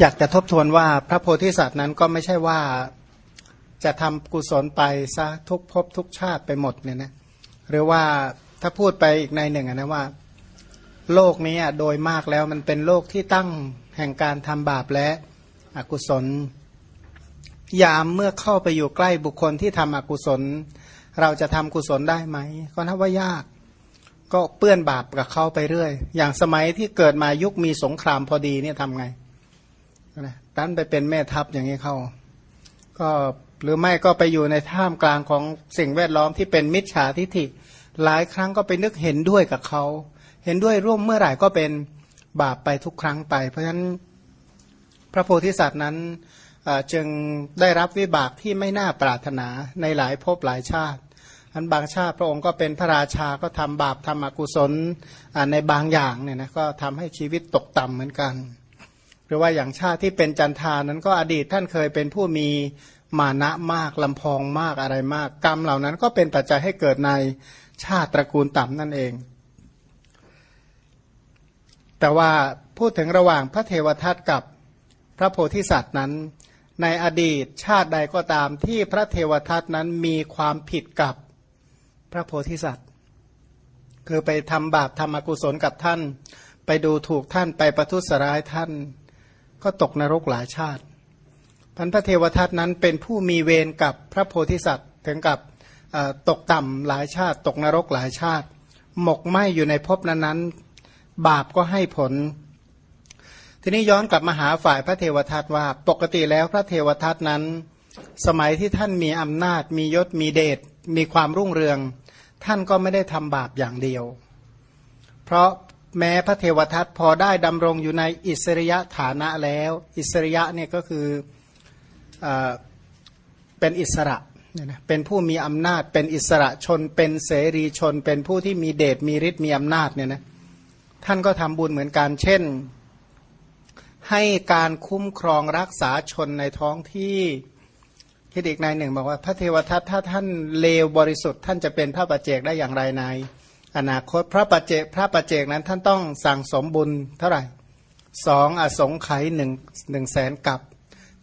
อยากจะทบทวนว่าพระโพธิสัตว์นั้นก็ไม่ใช่ว่าจะทำกุศลไปซะทุกภพทุกชาติไปหมดเนี่ยนะหรือว่าถ้าพูดไปอีกในหนึ่งนะว่า โลกนี้โดยมากแล้วมันเป็นโลกที่ตั้งแห่งการทำบาปและอกุศล ยามเมื่อเข้าไปอยู่ใกล้บุคคลที่ทำอกุศล เราจะทำกุศลได้ไหมก็นับว่ายาก ก็เปื้อนบาปกับเขาไปเรื่อย อย่างสมัยที่เกิดมายุคมีสงครามพอดีเนี่ยทำไง นะตั้นไปเป็นแม่ทัพอย่างนี้เข้า ก็หรือไม่ก็ไปอยู่ในท่ามกลางของสิ่งแวดล้อมที่เป็นมิจฉาทิฐิ หลายครั้งก็ไปนึกเห็นด้วยกับเขา เห็นด้วยร่วมเมื่อไหร่ก็เป็นบาปไปทุกครั้งไป เพราะฉะนั้นพระโพธิสัตว์นั้นจึงได้รับวิบากที่ไม่น่าปรารถนาในหลายภพหลายชาติ อันบางชาติพระองค์ก็เป็นพระราชาก็ทำบาปทำอกุศลในบางอย่างเนี่ยนะก็ทำให้ชีวิตตกต่ำเหมือนกัน หรือว่าอย่างชาติที่เป็นจันทานั้นก็อดีตท่านเคยเป็นผู้มีมานะมากลำพองมากอะไรมาก กรรมเหล่านั้นก็เป็นปัจจัยให้เกิดในชาติตระกูลต่ำนั่นเอง แต่ว่าพูดถึงระหว่างพระเทวทัตกับพระโพธิสัตว์นั้น ในอดีตชาติใดก็ตามที่พระเทวทัตนั้นมีความผิดกับพระโพธิสัตว์ คือไปทำบาปทำอกุศลกับท่าน ไปดูถูกท่านไปประทุษร้ายท่าน ก็ตกนรกหลายชาติพันพระเทวทัตนั้นเป็นผู้มีเวรกับพระโพธิสัตว์ถึงกับตกต่ำหลายชาติ ตกนรกหลายชาติ หมกไหมอยู่ในภพนั้นๆ บาปก็ให้ผล ทีนี้ย้อนกลับมาหาฝ่ายพระเทวทัตว่าปกติแล้วพระเทวทัตนั้น สมัยที่ท่านมีอำนาจ มียศมีเดชมีความรุ่งเรือง ท่านก็ไม่ได้ทำบาปอย่างเดียว เพราะ แม้พระเทวทัตพอได้ดำรงอยู่ในอิสริยะฐานะแล้ว อิสริยะเนี่ยก็คือเป็นอิสระเป็นผู้มีอำนาจ เป็นอิสระชน เป็นเสรีชน เป็นผู้ที่มีเดชมีฤทธิ์มีอำนาจเนี่ยนะท่านก็ทำบุญเหมือนกันเช่น ให้การคุ้มครองรักษาชนในท้องที่คิดอีกในหนึ่งบอกว่า พระเทวทัตถ้าท่านเลวบริสุทธิ์ ท่านจะเป็นพระปัจเจกได้อย่างไรใน อนาคตพระปัจเจกพระปัจเจกนั้นท่านต้องสั่งสมบุญเท่าไหร่สองอสงไขยหนึ่งหนึ่งแสนกับ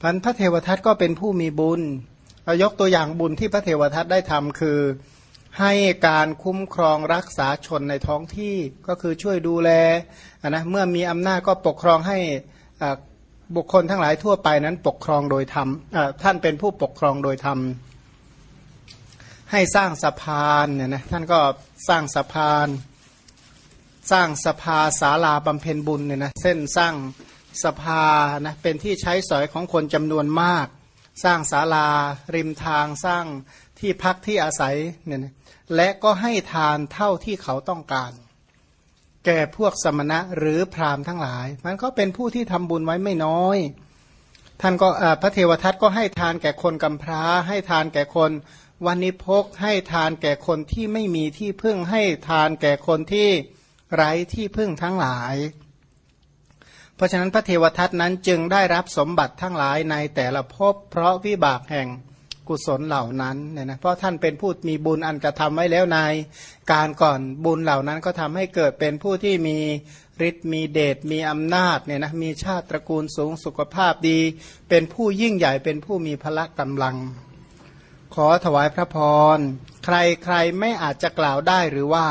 พันพระเทวทัตก็เป็นผู้มีบุญเรายกตัวอย่างบุญที่พระเทวทัตได้ทำคือให้การคุ้มครองรักษาชนในท้องที่ก็คือช่วยดูแลนะเมื่อมีอำนาจก็ปกครองให้บุคคลทั้งหลายทั่วไปนั้นปกครองโดยธรรมท่านเป็นผู้ปกครองโดยธรรม ให้สร้างสะพานเนี่ยนะท่านก็สร้างสะพาน สร้างสภาศาลาบำเพ็ญบุญเนี่ยนะเส้นสร้างสภานะเป็นที่ใช้สอยของคนจำนวนมาก สร้างศาลา ริมทางสร้างที่พักที่อาศัยเนี่ยนะและก็ให้ทานเท่าที่เขาต้องการ แก่พวกสมณะหรือพราหมณ์ทั้งหลาย มันก็เป็นผู้ที่ทำบุญไว้ไม่น้อย ท่านก็พระเทวทัตก็ให้ทานแก่คนกำพร้า ให้ทานแก่คน วันนิพกให้ทานแก่คนที่ไม่มีที่พึ่งให้ทานแก่คนที่ไร้ที่พึ่งทั้งหลาย เพราะฉะนั้นพระเทวทัตนั้นจึงได้รับสมบัติทั้งหลายในแต่ละภพเพราะวิบากแห่งกุศลเหล่านั้นเนี่ยนะเพราะท่านเป็นผู้มีบุญอันกระทำไว้แล้วในการก่อนบุญเหล่านั้นก็ทำให้เกิดเป็นผู้ที่มีฤทธิ์มีเดชมีอำนาจเนี่ยนะมีชาติตระกูลสูงสุขภาพดี เป็นผู้ยิ่งใหญ่เป็นผู้มีพละกำลัง ขอถวายพระพร ใครใครไม่อาจจะกล่าวได้หรือว่า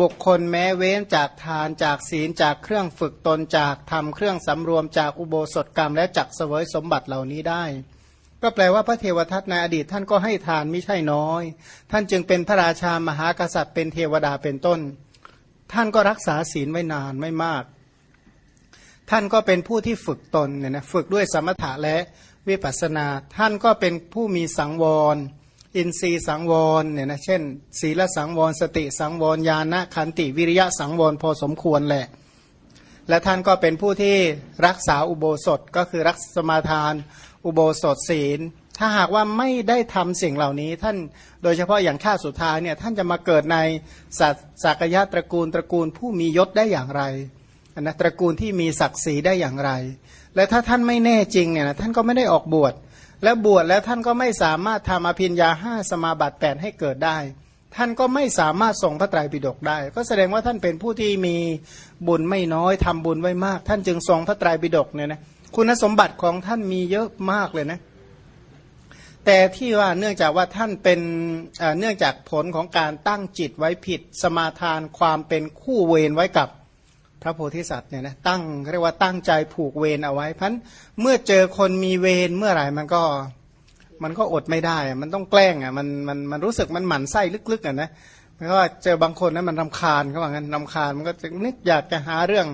บุคคลแม้เว้นจากทานจากศีลจากเครื่องฝึกตนจากทำเครื่องสำรวมจากอุโบสถกรรมและจักเสวยสมบัติเหล่านี้ได้ ก็แปลว่าพระเทวทัตในอดีตท่านก็ให้ทานไม่ใช่น้อย ท่านจึงเป็นพระราชามหากษัตริย์เป็นเทวดาเป็นต้น ท่านก็รักษาศีลไว้นานไม่มาก ท่านก็เป็นผู้ที่ฝึกตนเนี่ยนะฝึกด้วยสมถะและ วิปัสสนา ท่านก็เป็นผู้มีสังวร อินทรีย์สังวรเนี่ยนะเช่น ศีลสังวร สติสังวรญาณขันติวิริยะสังวรพอสมควรแหละ และท่านก็เป็นผู้ที่รักษาอุโบสถก็คือรักสมาทาน อุโบสถศีล ถ้าหากว่าไม่ได้ทำสิ่งเหล่านี้ ท่านโดยเฉพาะอย่างข้าสุดท้ายเนี่ยท่านจะมาเกิดในสักยะตระกูลตระกูลผู้มียศได้อย่างไร นะตระกูลที่มีศักดิ์ศรีได้อย่างไร และถ้าท่านไม่แน่จริงเนี่ยท่านก็ไม่ได้ออกบวช แล้วบวชแล้วท่านก็ไม่สามารถทำอภิญญาห้าสมาบัติแปดให้เกิดได้ ท่านก็ไม่สามารถส่งพระไตรปิฎกได้ ก็แสดงว่าท่านเป็นผู้ที่มีบุญไม่น้อยทำบุญไว้มาก ท่านจึงทรงพระไตรปิฎกเนี่ยนะคุณสมบัติของท่านมีเยอะมากเลยนะแต่ที่ว่าเนื่องจากว่าท่านเป็นเนื่องจากผลของการตั้งจิตไว้ผิด สมาทานความเป็นคู่เวรไว้กับ พระโพธิสัตว์เนี่ยนะตั้งเรียกว่าตั้งใจผูกเวรเอาไว้พันเมื่อเจอคนมีเวรเมื่อไหร่มันก็มันก็อดไม่ได้ มันต้องแกล้งอะมันมันมันรู้สึกมันหมั่นไส้ลึกๆอะนะเพราะว่าเจอบางคนนะมันรำคาญเขาว่างั้นรำคาญมันก็จะนึกอยากจะหาเรื่อง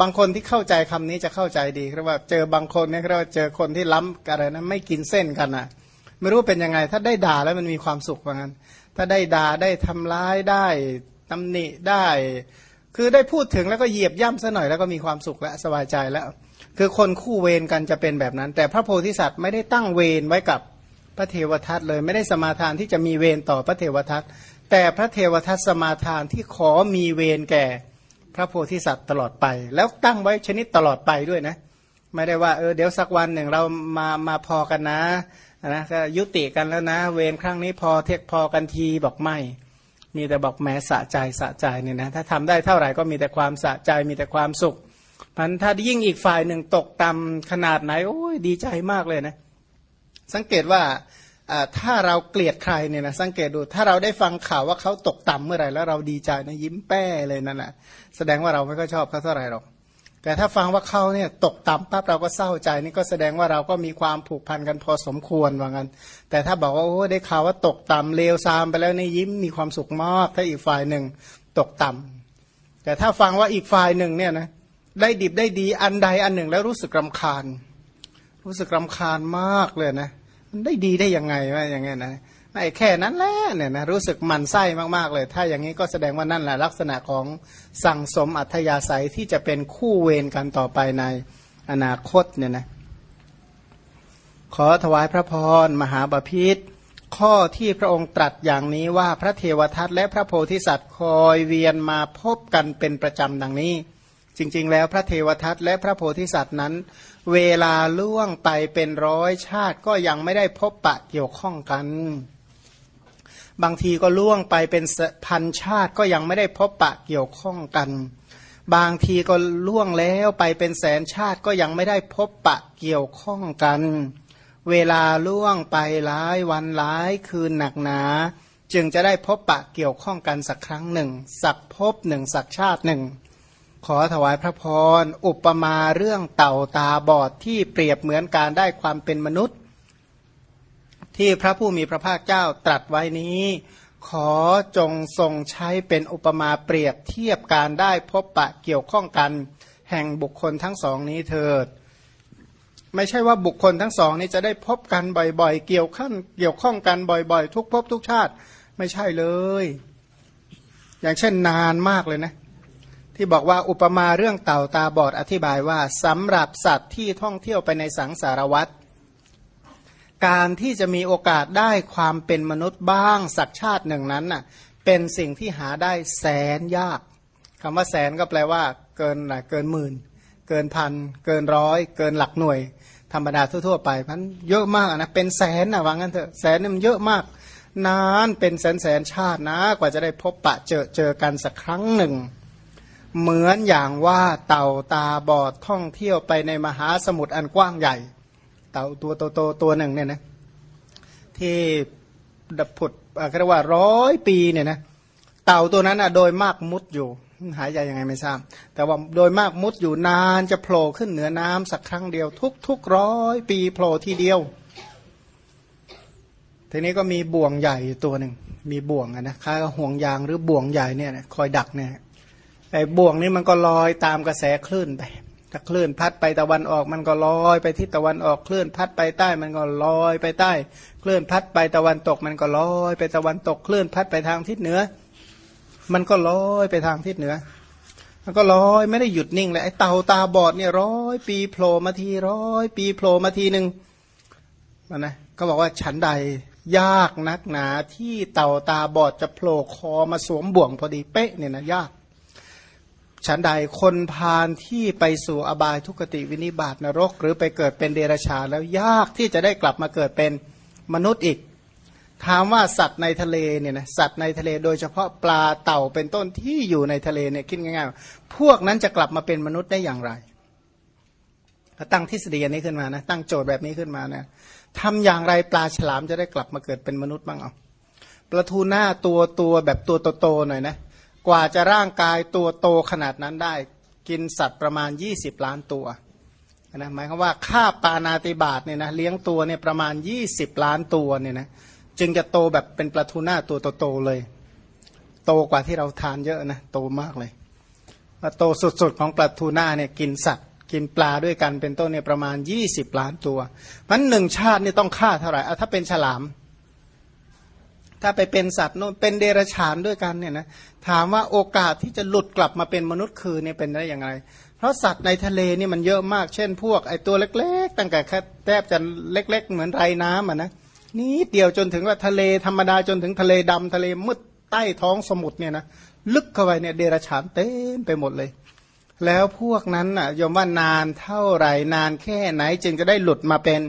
บางคนที่เข้าใจคำนี้จะเข้าใจดีเรียกว่าเจอบางคนเนี่ยเรียกว่าเจอคนที่ล้ำอะไรนะไม่กินเส้นกันอะไม่รู้เป็นยังไง ถ้าได้ด่าแล้วมันมีความสุขว่างั้น ถ้าได้ด่าได้ทำร้ายได้ตำหนิได้ คือได้พูดถึงแล้วก็เหยียบย่ำซะหน่อยแล้วก็มีความสุขและสบายใจแล้ว คือคนคู่เวรกันจะเป็นแบบนั้น แต่พระโพธิสัตว์ไม่ได้ตั้งเวรไว้กับพระเทวทัตเลย ไม่ได้สมาทานที่จะมีเวรต่อพระเทวทัตแต่พระเทวทัตสมาทานที่ขอมีเวรแก่พระโพธิสัตว์ตลอดไป แล้วตั้งไว้ชนิดตลอดไปด้วยนะ ไม่ได้ว่าเออเดี๋ยวสักวันหนึ่งเรามามาพอกันนะนะก็ยุติกันแล้วนะ เวรครั้งนี้พอเทกพอกันทีบอกไม่ มีแต่บอกแม้สะใจสะใจเนี่ยนะถ้าทำได้เท่าไหร่ก็มีแต่ความสะใจมีแต่ความสุขพันถ้ายิ่งอีกฝ่ายหนึ่งตกต่ำขนาดไหนโอ้ยดีใจมากเลยนะ สังเกตว่าถ้าเราเกลียดใครเนี่ยนะสังเกตดูถ้าเราได้ฟังข่าวว่าเขาตกต่ำเมื่อไหร่แล้วเราดีใจนะยิ้มแป้เลยนั่นแหละแสดงว่าเราไม่ค่อยชอบเขาเท่าไหร่หรอก แต่ถ้าฟังว่าเขาเนี่ยตกต่ำปั๊บเราก็เศร้าใจนี่ก็แสดงว่าเราก็มีความผูกพันกันพอสมควรว่างั้น แต่ถ้าบอกว่าโอ้ได้ข่าวว่าตกต่ำเลวซามไปแล้วในยิ้มมีความสุขมากถ้าอีกฝ่ายหนึ่งตกต่ำแต่ถ้าฟังว่าอีกฝ่ายหนึ่งเนี่ยนะได้ดิบได้ดีอันใดอันหนึ่งแล้วรู้สึกรำคาญ รู้สึกรำคาญมากเลยนะมันได้ดีได้ยังไงวะอย่างเงี้ยนะ ไอ้แค่นั้นแหละเนี่ยนะรู้สึกมันไส้มากๆเลย ถ้าอย่างนี้ก็แสดงว่านั่นแหละลักษณะของสั่งสมอัธยาศัยที่จะเป็นคู่เวรกันต่อไปในอนาคตเนี่ยนะขอถวายพระพรมหาบาพิษข้อที่พระองค์ตรัสอย่างนี้ว่าพระเทวทัตและพระโพธิสัตว์คอยเวียนมาพบกันเป็นประจำดังนี้ จริง ๆ แล้วพระเทวทัตและพระโพธิสัตว์นั้น เวลาล่วงไปเป็นร้อยชาติก็ยังไม่ได้พบปะเกี่ยวข้องกัน บางทีก็ล่วงไปเป็นพันชาติก็ยังไม่ได้พบปะเกี่ยวข้องกัน บางทีก็ล่วงแล้วไปเป็นแสนชาติก็ยังไม่ได้พบปะเกี่ยวข้องกัน เวลาล่วงไปหลายวันหลายคืนหนักหนา จึงจะได้พบปะเกี่ยวข้องกันสักครั้งหนึ่ง สักพบหนึ่งสักชาติหนึ่ง ขอถวายพระพรอุปมาเรื่องเต่าตาบอดที่เปรียบเหมือนการได้ความเป็นมนุษย์ ที่พระผู้มีพระภาคเจ้าตรัสไว้นี้ ขอจงทรงใช้เป็นอุปมาเปรียบเทียบการได้พบปะเกี่ยวข้องกัน แห่งบุคคลทั้งสองนี้เถิด ไม่ใช่ว่าบุคคลทั้งสองนี้จะได้พบกันบ่อยๆ เกี่ยวข้องเกี่ยวข้องกันบ่อยๆ ทุกภพทุกชาติไม่ใช่เลย อย่างเช่นนานมากเลยนะที่บอกว่าอุปมาเรื่องเต่าตาบอดอธิบายว่าสำหรับสัตว์ที่ท่องเที่ยวไปในสังสารวัตร การที่จะมีโอกาสได้ความเป็นมนุษย์บ้างสักชาติหนึ่งนั้นน่ะเป็นสิ่งที่หาได้แสนยากคำว่าแสนก็แปลว่า เกินหเกินหมื่น เกินพัน เกินร้อย เกินหลักหน่วย ธรรมดาทั่วๆไปพันเยอะมากนะเป็นแสนนะว่างั้นเถอะแสนนี่มันเยอะมาก นานเป็นแสนแสนชาตินะ กว่าจะได้พบปะเจอเจอกันสักครั้งหนึ่ง เหมือนอย่างว่าเต่าตาบอดท่องเที่ยวไปในมหาสมุทรอันกว้างใหญ่ เต่าตัวโตๆตัวหนึ่งเนี่ยนะที่ดับผุดเรียกว่าร้อยปีเนี่ยนะเต่าตัวนั้นอะโดยมากมุดอยู่หายใจยังไงไม่ทราบ แต่ว่าโดยมากมุดอยู่นานจะโผล่ขึ้นเหนือน้ำสักครั้งเดียว ทุกทุกร้อยปีโผล่ทีเดียว ทีนี้ก็มีบ่วงใหญ่ตัวหนึ่งมีบ่วงนะคล้ายกับห่วงยางหรือบ่วงใหญ่เนี่ยคอยดักเนี่ยไอ้บ่วงนี้มันก็ลอยตามกระแสคลื่นไป ถ้าคลื่นพัดไปตะวันออกมันก็ลอยไปทิศตะวันออกคลื่นพัดไปใต้มันก็ลอยไปใต้คลื่นพัดไปตะวันตกมันก็ลอยไปตะวันตกคลื่นพัดไปทางทิศเหนือ มันก็ลอยไปทางทิศเหนือ มันก็ลอยไม่ได้หยุดนิ่งเลยไอ้เต่าตาบอดเนี่ยร้อยปีโผล่มาทีร้อยปีโผล่มาทีหนึ่งมันนะก็บอกว่าฉันใดยากนักหนาที่เต่าตาบอดจะโผล่คอมาสวมบ่วงพอดีเป๊ะเนี่ยนะยาก ฉันใดคนพานที่ไปสู่อบายทุกติวินิบาตนรก หรือไปเกิดเป็นเดรัจฉานแล้วยากที่จะได้กลับมาเกิดเป็นมนุษย์อีก ถามว่าสัตว์ในทะเลเนี่ยนะสัตว์ในทะเลโดยเฉพาะปลาเต่าเป็นต้นที่อยู่ในทะเลเนี่ยคิดง่ายๆพวกนั้นจะกลับมาเป็นมนุษย์ได้อย่างไรก็ตั้งทฤษฎีนี้ขึ้นมานะตั้งโจทย์แบบนี้ขึ้นมานะทำอย่างไรปลาฉลามจะได้กลับมาเกิดเป็นมนุษย์บ้างเอาปลาทูหน้าตัวตัวแบบตัวโตๆหน่อยนะ กว่าจะร่างกายตัวโตขนาดนั้นได้ กินสัตว์ประมาณ 20 ล้านตัวนะหมายความว่าค่าปานาติบาตเนี่ยนะเลี้ยงตัวเนี่ยประมาณ 20 ล้านตัวเนี่ยนะจึงจะโตแบบเป็นปลาทูน้าตัวโตๆเลย โตกว่าที่เราทานเยอะนะโตมากเลยโตสุดๆของปลาทูน่าเนี่ยกินสัตว์ กินปลาด้วยกันเป็นต้นเนี่ยประมาณ 20 ล้านตัวมันหนึ่งชาตินี่ต้องฆ่าเท่าไหร่เอาถ้าเป็นฉลาม ถ้าไปเป็นสัตว์โน่นเป็นเดรัจฉานด้วยกันเนี่ยนะถามว่าโอกาสที่จะหลุดกลับมาเป็นมนุษย์คือเนี่ยเป็นได้อยังไงเพราะสัตว์ในทะเลนี่มันเยอะมาก เช่น พวกไอตัวเล็ก ๆ ตั้งแต่แค่แทบจะเล็ก ๆ เหมือนไรน้ำอะนะนี่เดียวจนถึงว่าทะเลธรรมดาจนถึงทะเลดำทะเลมืดใต้ท้องสมุทรเนี่ยนะลึกเข้าไปเนี่ยเดรัจฉานเต็มไปหมดเลย แล้วพวกนั้นอะยอมว่านานเท่าไหร่นานแค่ไหนจึงจะได้หลุดมาเป็น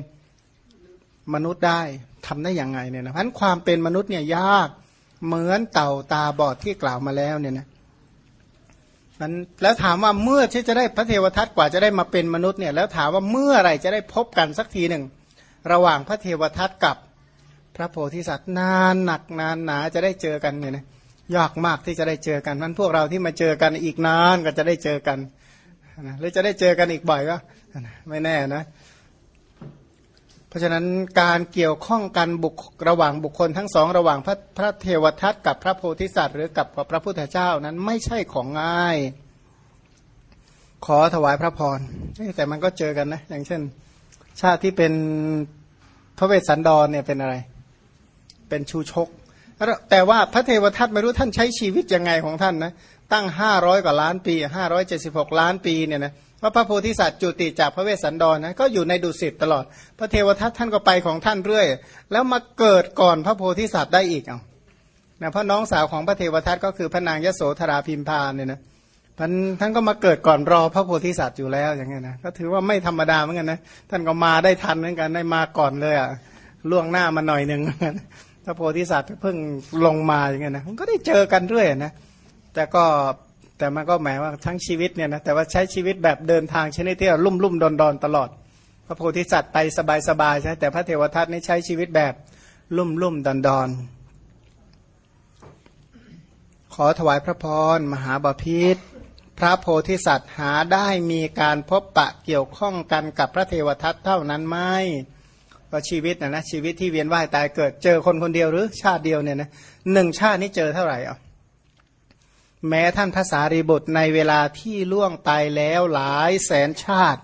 มนุษย์ได้ทำได้อยังไงเนี่ยนะเพราะความเป็นมนุษย์เนี่ยยากเหมือนเต่าตาบอดที่กล่าวมาแล้วเนี่ยนะนั้นแล้วถามว่าเมื่อที่จะได้พระเทวทัตกว่าจะได้มาเป็นมนุษย์เนี่ยแล้วถามว่าเมื่อไรจะได้พบกันสักทีหนึ่งระหว่างพระเทวทัตกับพระโพธิสัตว์นานหนักนานหนาจะได้เจอกันเนี่ยนะยากมากที่จะได้เจอกันนั้นพวกเราที่มาเจอกันอีกนานก็จะได้เจอกันนะหรือจะได้เจอกันอีกบ่อยก็ไม่แน่นะ เพราะฉะนั้นการเกี่ยวข้องกันบุกระหว่างบุคคลทั้งสองระหว่างพระพระเทวทัตกับพระโพธิสัตว์ หรือกับพระพุทธเจ้านั้นไม่ใช่ของง่าย ขอถวายพระพรแต่มันก็เจอกันนะ อย่างเช่น ชาติที่เป็นพระเวสสันดรเนี่ยเป็นอะไร เป็นชูชก แต่ว่าพระเทวทัตไม่รู้ท่านใช้ชีวิตยังไงของท่านนะตั้งห้าร้อยกว่าล้านปีห้าร้อยเจ็ดสิบหกล้านปีเนี่ยนะ ว่าพระโพธิสัตว์จุติจากพระเวสสันดรนะก็อยู่ในดุสิตตลอด พระเทวทัตท่านก็ไปของท่านเรื่อย แล้วมาเกิดก่อนพระโพธิสัตว์ได้อีกเอานะเพราะน้องสาวของพระเทวทัตก็คือพระนางยโสธราพิมพาเนี่ยนะท่านท่านก็มาเกิดก่อนรอพระโพธิสัตว์อยู่แล้วอย่างเงี้ยนะก็ถือว่าไม่ธรรมดาเหมือนกันนะท่านก็มาได้ทันเหมือนกันได้มาก่อนเลยอะล่วงหน้ามาหน่อยหนึ่งพระโพธิสัตว์เพิ่งลงมาอย่างเงี้ยนะมันก็ได้เจอกันเรื่อยนะแต่ก็ แต่มันก็หมายว่าทั้งชีวิตเนี่ยนะแต่ว่าใช้ชีวิตแบบเดินทางชนิดที่ลุ่มลุ่มดอนดอนตลอด พระโพธิสัตว์ไปสบายสบายใช่แต่พระเทวทัตนี่ใช้ชีวิตแบบลุ่มลุ่มดอนดอนขอถวายพระพรมหาบาพิษพระโพธิสัตว์หาได้มีการพบปะเกี่ยวข้องกันกับพระเทวทัตเท่านั้นไหมว่าชีวิตนะนะชีวิตที่เวียนว่ายตายเกิดเจอคนคนเดียวหรือชาติเดียวเนี่ยนะหนึ่งชาตินี้เจอเท่าไหร่อะ แม้ท่านภาษารีบุตรในเวลาที่ล่วงไปแล้วหลายแสนชาติ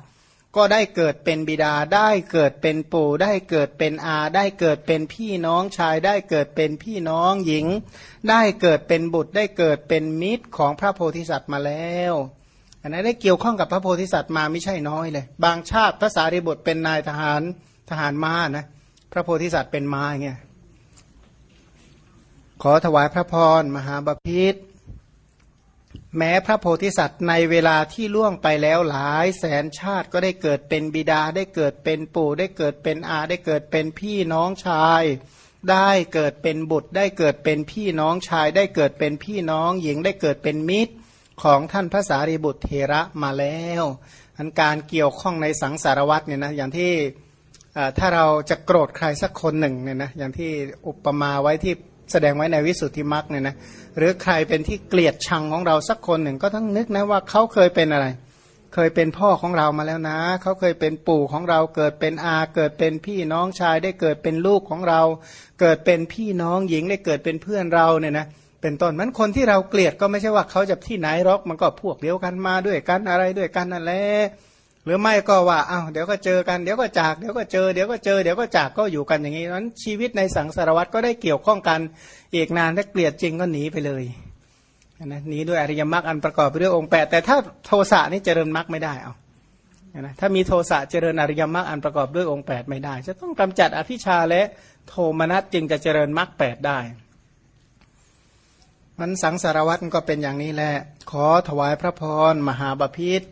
ก็ได้เกิดเป็นบิดาได้เกิดเป็นปู่ได้เกิดเป็นอา ได้เกิดเป็นพี่น้องชาย ได้เกิดเป็นพี่น้องหญิง ได้เกิดเป็นบุตรได้เกิดเป็นมิตรของพระโพธิสัตว์มาแล้วอันนั้นได้เกี่ยวข้องกับพระโพธิสัตว์มาไม่ใช่น้อยเลย บางชาติภาษารีบุตรเป็นนายทหารทหารม้านะพระโพธิสัตว์เป็นม้าเงี้ยขอถวายพระพรมหาบาพิษ แม้พระโพธิสัตว์ในเวลาที่ล่วงไปแล้วหลายแสนชาติก็ได้เกิดเป็นบิดาได้เกิดเป็นปู่ ได้เกิดเป็นอาได้เกิดเป็นพี่น้องชาย ได้เกิดเป็นบุตร ได้เกิดเป็นพี่น้องชาย ได้เกิดเป็นพี่น้องหญิงได้เกิดเป็นมิตรของท่านพระสารีบุตรเทระมาแล้วอันการเกี่ยวข้องในสังสารวัตเนี่ยนะอย่างที่ถ้าเราจะโกรธใครสักคนหนึ่งเนี่ยนะอย่างที่อุปมาไว้ที่ แสดงไว้ในวิสุทธิมรรคเนี่ยนะหรือใครเป็นที่เกลียดชังของเราสักคนหนึ่งก็ต้องนึกนะว่าเขาเคยเป็นอะไร เคยเป็นพ่อของเรามาแล้วนะ เขาเคยเป็นปู่ของเราเกิดเป็นอา เกิดเป็นพี่น้องชายได้เกิดเป็นลูกของเรา เกิดเป็นพี่น้องหญิงได้เกิดเป็นเพื่อนเราเนี่ยนะเป็นต้นมันคนที่เราเกลียดก็ไม่ใช่ว่าเขาจะที่ไหนหรอกมันก็พวกเดียวกันมาด้วยกันอะไรด้วยกันนั่นแหละ หรือไม่ก็ว่าอ้าวเดี๋ยวก็เจอกันเดี๋ยวก็จากเดี๋ยวก็เจอเดี๋ยวก็เจอเดี๋ยวก็จากก็อยู่กันอย่างนี้นั้นชีวิตในสังสารวัตรก็ได้เกี่ยวข้องกันอีกนานถ้าเกลียดจริงก็หนีไปเลยนะหนีด้วยอริยมรรคอันประกอบไปด้วยองค์แปดแต่ถ้าโทสะนี่เจริญมรรคไม่ได้เอานะถ้ามีโทสะเจริญอริยมรรคอันประกอบด้วยองค์แปดไม่ได้ จะต้องกำจัดอภิชาและโทมนัสจึงจะเจริญมรรคแปดได้มันสังสารวัตรก็เป็นอย่างนี้แหละ ขอถวายพระพรมหาบาพิษ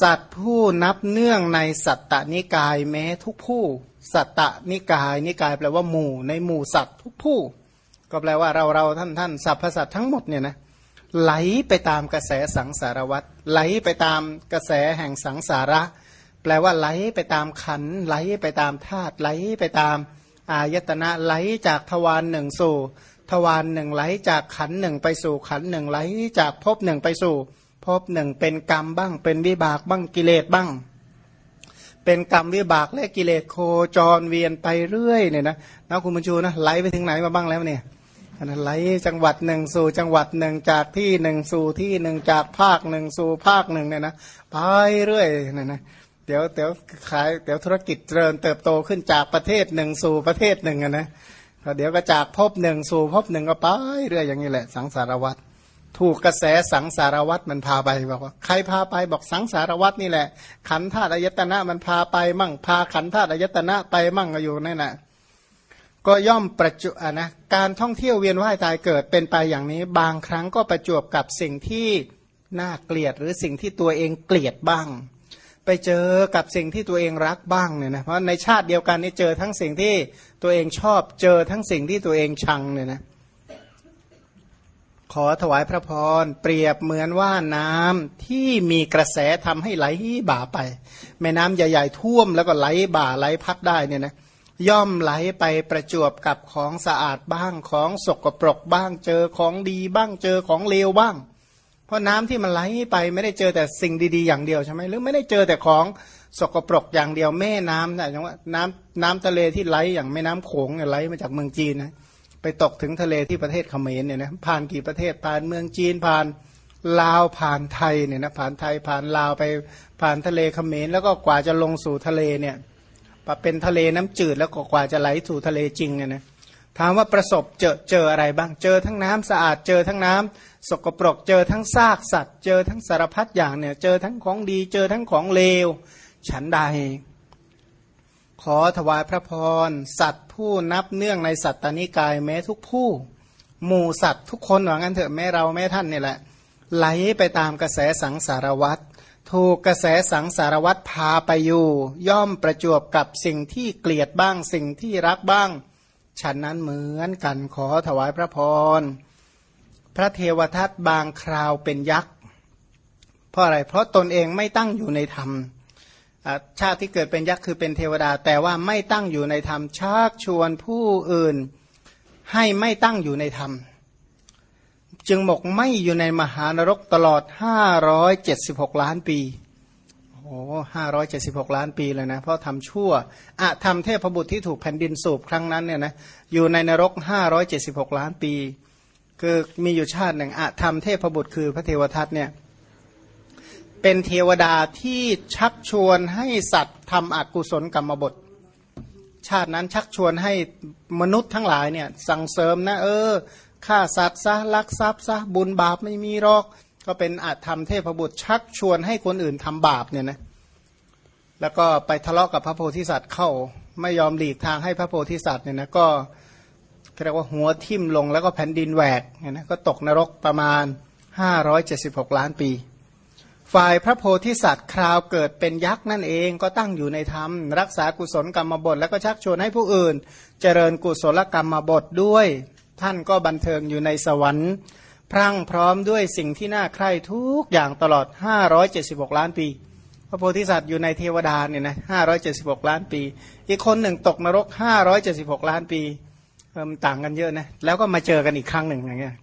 สัตว์ผู้นับเนื่องในสัตตนิกายแม้ทุกผู้ สัตตนิกายนิกายแปลว่าหมู่ในหมู่สัตว์ทุกผู้ ก็แปลว่าเราเราท่านท่านสรรพสัตว์ทั้งหมดเนี่ยนะไหลไปตามกระแสสังสารวัตรไหลไปตามกระแสแห่งสังสาระ แปลว่าไหลไปตามขันไหลไปตามธาตุไหลไปตามอายตนะไหลจากทวารหนึ่งสู่ทวารหนึ่งไหลจากขันหนึ่งไปสู่ขันหนึ่งไหลจากภพหนึ่งไปสู่ ภพหนึ่งเป็นกรรมบ้าง เป็นวิบากบ้างกิเลสบ้าง เป็นกรรมวิบากและกิเลสโคจรเวียนไปเรื่อยเนี่ยนะนะคุณบุญชูนะไหลไปถึงไหนมาบ้างแล้วเนี่ยนนั้นไหลจังหวัดหนึ่งสู่จังหวัดหนึ่งจากที่หนึ่งสู่ที่หนึ่งจากภาคหนึ่งสู่ภาคหนึ่งเนี่ยนะไปเรื่อยเนี่ยนะเดี๋ยวเดี๋ยวขายเดี๋ยวธุรกิจเจริญเติบโตขึ้นจากประเทศหนึ่งสู่ประเทศหนึ่งอะนะเดี๋ยวก็จากภพหนึ่งสู่ภพหนึ่งก็ไปเรื่อยอย่างนี้แหละ สังสารวัตร ถูกกระแสสังสารวัตรมันพาไปบอกว่า ใครพาไปบอกสังสารวัตรนี่แหละ ขันธาตุอายตนะมันพาไปมั่งพาขันธาตุอายตนะไปมั่งก็อยู่นั่นแหละก็ย่อมประจุะนะการท่องเที่ยวเวียนว่ายตายเกิดเป็นไปอย่างนี้ บางครั้งก็ประจวบกับสิ่งที่น่าเกลียดหรือสิ่งที่ตัวเองเกลียดบ้าง ไปเจอกับสิ่งที่ตัวเองรักบ้างเนี่ยนะเพราะในชาติเดียวกันนี่เจอทั้งสิ่งที่ตัวเองชอบเจอทั้งสิ่งที่ตัวเองชังเนี่ยนะ ขอถวายพระพรเปรียบเหมือนว่าน้ำที่มีกระแสทำให้ไหลบ่าไป แม่น้ำใหญ่ๆท่วมแล้วก็ไหลบ่าไหลพัดได้เนี่ยนะย่อมไหลไปประจวบกับของสะอาดบ้างของสกปรกบ้างเจอของดีบ้างเจอของเลวบ้าง เพราะน้ำที่มันไหลไปไม่ได้เจอแต่สิ่งดีๆ อย่างเดียวใช่ไหมหรือไม่ได้เจอแต่ของสกปรกอย่างเดียวแม่น้ำนะอย่างว่าน้ำน้ำทะเลที่ไหลอย่างแม่น้ำโขงเนี่ยไหลมาจากเมืองจีนนะ ไปตกถึงทะเลที่ประเทศเขมรเนี่ยนะผ่านกี่ประเทศผ่านเมืองจีนผ่านลาวผ่านไทยเนี่ยนะผ่านไทยผ่านลาวไปผ่านทะเลเขมรแล้วก็กว่าจะลงสู่ทะเลเนี่ยเป็นทะเลน้ำจืดแล้วก็กว่าจะไหลสู่ทะเลจริงเนี่ยนะถามว่าประสบเจอเจออะไรบ้างเจอทั้งน้ำสะอาดเจอทั้งน้ำสกปรกเจอทั้งซากสัตว์ เจอทั้งสารพัดอย่างเนี่ยเจอทั้งของดีเจอทั้งของเลว ฉันใดข อถวายพระพร สัตว์ผู้นับเนื่องในสัตตานิกายแม้ทุกผู้หมู่สัตว์ทุกคนว่างั้นเถอะแม้เราแม้ท่านนี่แหละ ไหลไปตามกระแสสังสารวัตรถูกกระแสสังสารวัตรพาไปอยู่ ย่อมประจวบกับสิ่งที่เกลียดบ้างสิ่งที่รักบ้าง ฉันนั้นเหมือนกันขอถวายพระพร พระเทวทัตบางคราวเป็นยักษ์ เพราะอะไรเพราะตนเองไม่ตั้งอยู่ในธรรม ชาติที่เกิดเป็นยักษ์คือเป็นเทวดา แต่ว่าไม่ตั้งอยู่ในธรรมชักชวนผู้อื่นให้ไม่ตั้งอยู่ในธรรม จึงหมกไม่อยู่ในมหานรกตลอด 576 ล้านปี โอ้ห้าร้อยเจ็ดสิบหกล้านปีเลยนะ เพราะทำชั่วอะทำเทพบุตรที่ถูกแผ่นดินสูบครั้งนั้นเนี่ยนะ อยู่ในนรกห้าร้อยเจ็ดสิบหกล้านปี คือมีอยู่ชาติหนึ่งอะทำเทพบุตรคือพระเทวทัตเนี่ย เป็นเทวดาที่ชักชวนให้สัตว์ทำอกุศลกรรมบท ชาตินั้นชักชวนให้มนุษย์ทั้งหลายเนี่ยสั่งเสริมนะเออฆ่าสัตว์ซะลักทรัพย์ซะบุญบาปไม่มีหรอก ก็เป็นอาจทำเทพบุตรชักชวนให้คนอื่นทำบาปเนี่ยนะแล้วก็ไปทะเลาะกับพระโพธิสัตว์เข้าไม่ยอมหลีกทางให้พระโพธิสัตว์เนี่ยนะก็เรียกว่าหัวทิ่มลงแล้วก็แผ่นดินแหวกเนี่ยนะก็ตกนรกประมาณ 576 ล้านปี ฝ่ายพระโพธิสัตว์คราวเกิดเป็นยักษ์นั่นเองก็ตั้งอยู่ในธรรม รักษากุศลกรรมบท แล้วก็ชักชวนให้ผู้อื่น เจริญกุศลกรรมบทด้วย ท่านก็บันเทิงอยู่ในสวรรค์ พรั่งพร้อมด้วยสิ่งที่น่าใคร่ทุกอย่างตลอด 576 ล้านปี พระโพธิสัตว์อยู่ในเทวดาเนี่ยนะ576 ล้านปี อีกคนหนึ่งตกนรก 576 ล้านปีมันต่างกันเยอะนะแล้วก็มาเจอกันอีกครั้งหนึ่งอย่างเงี้ย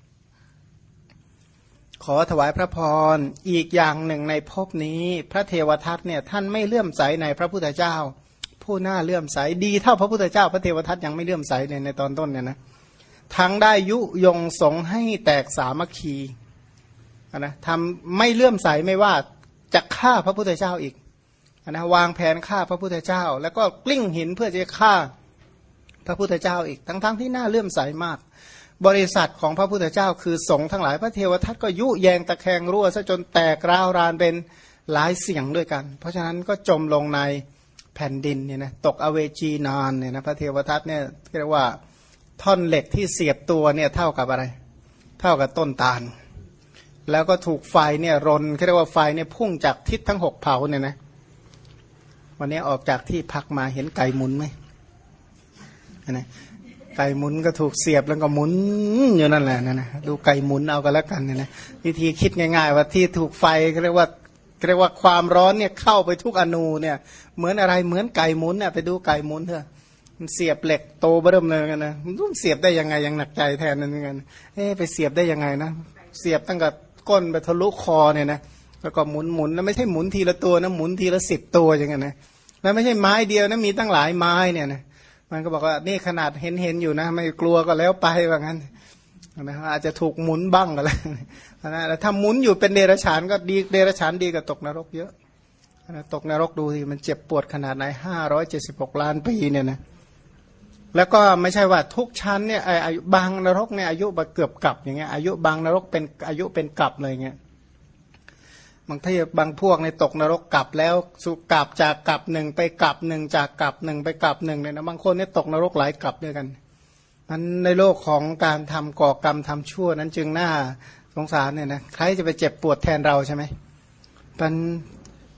ขอถวายพระพรอีกอย่างหนึ่งในภพนี้ พระเทวทัตเนี่ยท่านไม่เลื่อมใสในพระพุทธเจ้า ผู้น่าเลื่อมใสดีเท่าพระพุทธเจ้า พระเทวทัตยังไม่เลื่อมใสในในตอนต้นเนี่ยนะทั้งได้ยุยงสงให้แตกสามัคคีนะทำไม่เลื่อมใสไม่ว่าจะฆ่าพระพุทธเจ้าอีกนะวางแผนฆ่าพระพุทธเจ้า แล้วก็กลิ้งหินเพื่อจะฆ่าพระพุทธเจ้าอีกทั้งๆทที่น่าเลื่อมใสมาก บริษัทของพระพุทธเจ้า คือสงฆ์ทั้งหลายพระเทวทัตก็ยุแยงตะแคงรั่วซะจนแตกราวรานเป็นหลายเสียงด้วยกัน เพราะฉะนั้นก็จมลงในแผ่นดินเนี่ยนะตกอเวจีนานเนี่ยนะพระเทวทัตเนี่ยเรียกว่าท่อนเหล็กที่เสียบตัวเนี่ยเท่ากับอะไร เท่ากับต้นตาล แล้วก็ถูกไฟเนี่ยรนเรียกว่าไฟเนี่ยพุ่งจากทิศทั้งหกเผาเนี่ยนะวันนี้ออกจากที่พักมาเห็นไก่หมุนไหมนะ ไก่หมุนก็ถูกเสียบแล้วก็หมุนอยู่นั่นแหละนะนะดูไก่หมุนเอากันแล้วกันเนี่ยนะวิธีคิดง่าย ๆ ว่าที่ถูกไฟเรียกว่าเรียกว่าความร้อนเนี่ยเข้าไปทุกอนูเนี่ยเหมือนอะไรเหมือนไก่หมุนเนี่ยไปดูไก่หมุนเถอะมันเสียบเหล็กโตเบิ่มเลยกันนะมันเสียบได้ยังไงยังหนักใจแทนนั่นเอนกันเอ๊ไปเสียบได้ยังไงนะเสียบตั้งแต่ก้นไปทะลุคอเนี่ยนะแล้วก็หมุนหมุนแล้วไม่ใช่หมุนทีละตัวนะหมุนทีละสิบตัวอย่างเงี้ยนะแล้วไม่ใช่ไม้เดียวนะมีตั้งหลายไม้เนี่ยนะ มันก็บอกว่านี่ขนาดเห็นเห็นอยู่นะ ไม่กลัวก็แล้วไปว่างั้นนะอาจจะถูกหมุนบ้างก็แล้วนะถ้าหมุนอยู่เป็นเดรัจฉานก็ดีเดรัจฉานดีกว่าตกนรกเยอะนะตกนรกดูสิมันเจ็บปวดขนาดไหนห้าร้อยเจ็ดสิบหกล้านปีเนี่ยนะแล้วก็ไม่ใช่ว่าทุกชั้นเนี่ยอายุบางนรกเนี่ยอายุเกือบกลับอย่างเงี้ยอายุบางนรกเป็นอายุเป็นกลับเลยเงี้ย บางที่บางพวกในตกนรกกลับแล้วสุกลับจากกลับหนึ่งไปกลับหนึ่งจากกลับหนึ่งไปกลับหนึ่งเนี่ยนะบางคนเนี่ยตกนรกหลายกลับด้วยกันมันในโลกของการทำก่อกรรมทำชั่วนั้นจึงน่าสงสารเนี่ยนะใครจะไปเจ็บปวดแทนเราใช่ไหมเป็น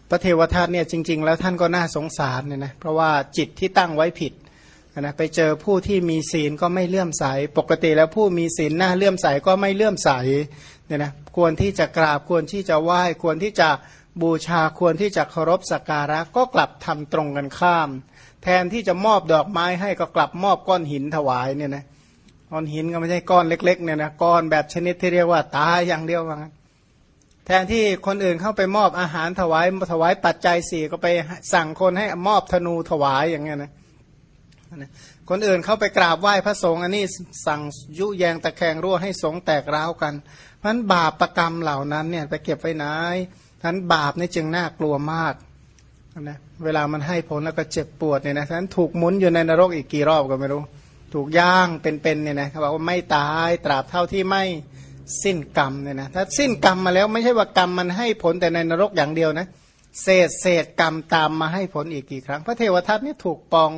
พระเทวทัตเนี่ยจริง ๆ แล้วท่านก็น่าสงสารเนี่ยนะเพราะว่าจิตที่ตั้งไว้ผิด นะไปเจอผู้ที่มีศีลก็ไม่เลื่อมใส ปกติแล้วผู้มีศีลหน้าเลื่อมใสก็ไม่เลื่อมใสเนี่ยนะควรที่จะกราบควรที่จะไหว้ควรที่จะบูชาควรที่จะเคารพสักการะก็กลับทำตรงกันข้าม แทนที่จะมอบดอกไม้ให้ก็กลับมอบก้อนหินถวายเนี่ยนะก้อนหินก็ไม่ใช่ก้อนเล็ก ๆ เนี่ยนะก้อนแบบชนิดที่เรียกว่าตาอย่างเดียวว่างั้นแทนที่คนอื่นเข้าไปมอบอาหารถวายถวายปัจจัยสี่ก็ไปสั่งคนให้มอบธนูถวายอย่างเงี้ยนะ คนอื่นเข้าไปกราบไหว้พระสงฆ์อันนี้สั่งยุแยงตะแคงรั่วให้สงแตกร้าวกัน เพราะนั้นบาปประกรรมเหล่านั้นเนี่ยไปเก็บไว้ไหนท่านบาปนี่จึงน่ากลัวมากนะเวลามันให้ผลแล้วก็เจ็บปวดเนี่ยนะท่านถูกมุนอยู่ในนรกอีกกี่รอบก็ไม่รู้ ถูกย่างเป็นๆเนี่ยนะเขาบอกว่าไม่ตายตราบเท่าที่ไม่สิ้นกรรมเนี่ยนะถ้าสิ้นกรรมมาแล้วไม่ใช่ว่ากรรมมันให้ผลแต่ในนรกอย่างเดียวนะเศษเศษกรรมตามมาให้ผลอีกกี่ครั้ง พระเทวทัตนี่ถูกปอง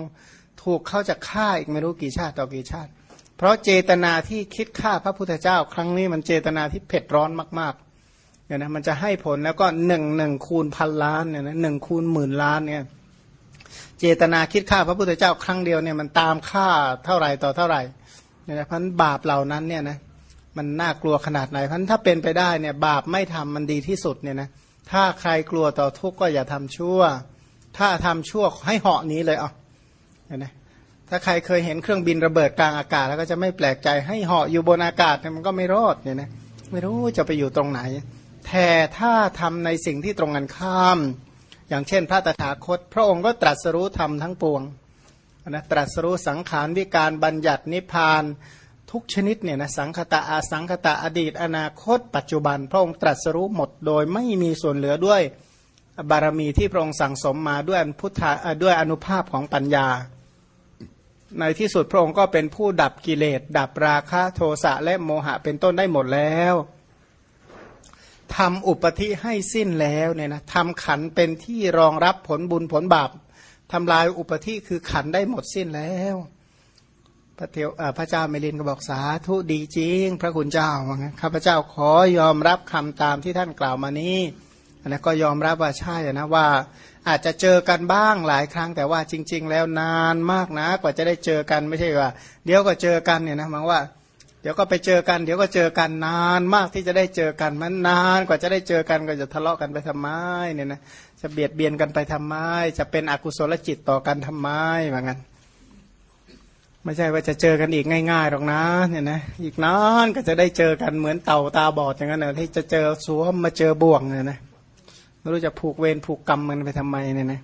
ถูกเขาจะฆ่าอีกไม่รู้กี่ชาติต่อกี่ชาติ เพราะเจตนาที่คิดฆ่าพระพุทธเจ้า ครั้งนี้มันเจตนาที่เผ็ดร้อนมากๆเนี่ยนะมันจะให้ผลแล้วก็หนึ่งหนึ่งคูณพันล้านเนี่ยนะหนึ่งคูณหมื่นล้านเนี่ยเจตนาคิดฆ่าพระพุทธเจ้าครั้งเดียวเนี่ยมันตามฆ่าเท่าไหร่ต่อเท่าไหร่เนี่ยนะพันบาปเหล่านั้นเนี่ยนะมันน่ากลัวขนาดไหนพันถ้าเป็นไปได้เนี่ยบาปไม่ทำมันดีที่สุดเนี่ยนะถ้าใครกลัวต่อทุกข์ก็อย่าทำชั่ว ถ้าทำชั่วให้เหาะนี้เลยอะเห็ นไหมถ้าใครเคยเห็นเครื่องบินระเบิดกลางอากาศ แล้วก็จะไม่แปลกใจให้เหาะอยู่บนอากาศมันก็ไม่รอดเนี่ยนะไม่รู้จะไปอยู่ตรงไหน แต่ถ้าทำในสิ่งที่ตรงกันข้าม อย่างเช่น พระตถาคต พระองค์ก็ตรัสรู้ธรรมทั้งปวงนะตรัสรู้สังขารวิการบัญญัตินิพพานทุกชนิดเนี่ยนะสังคตะอาสังคตะอดีต อนาคต ปัจจุบัน พระองค์ตรัสรู้หมดโดยไม่มีส่วนเหลือด้วยบารมีที่พระองค์สั่งสมมาด้วยพุทธะด้วยอนุภาพของปัญญา ในที่สุดพระองค์ก็เป็นผู้ดับกิเลส ดับราคะโทสะและโมหะเป็นต้นได้หมดแล้วทำอุปธิให้สิ้นแล้วเนี่ยนะทำขันเป็นที่รองรับผลบุญผลบาปทำลายอุปธิคือขันได้หมดสิ้นแล้วพระเทวพระเจ้าเมลินก็บอกสาธุดีจริง พระคุณเจ้าว่างั้นข้าพเจ้าขอยอมรับคำตามที่ท่านกล่าวมานี้ นะก็ยอมรับว่าใช่นะว่าอาจจะเจอกันบ้างหลายครั้งแต่ว่าจริง ๆ แล้วนานมากนะ กว่าจะได้เจอกันไม่ใช่ว่า เดี๋ยวก็เจอกันเนี่ยนะหมายว่า เดี๋ยวก็ไปเจอกัน เดี๋ยวก็เจอกันนานมากที่จะได้เจอกันมันนานกว่าจะได้เจอกันก็จะทะเลาะกันไปทำไมเนี่ยนะจะเบียดเบียนกันไปทำไม จะเป็นอกุศลจิตต่อกันทำไมว่างั้นไม่ใช่ว่าจะเจอกันอีกง่ายๆหรอกนะเนี่ยนะอีกนานก็จะได้เจอกันเหมือนเต่าตาบอดอย่างนั้นเลยที่จะเจอสวมมาเจอบ่วงเนี่ยนะ รู้จะผูกเวรผูกกรรมมันไปทำไมเนี่ยนะ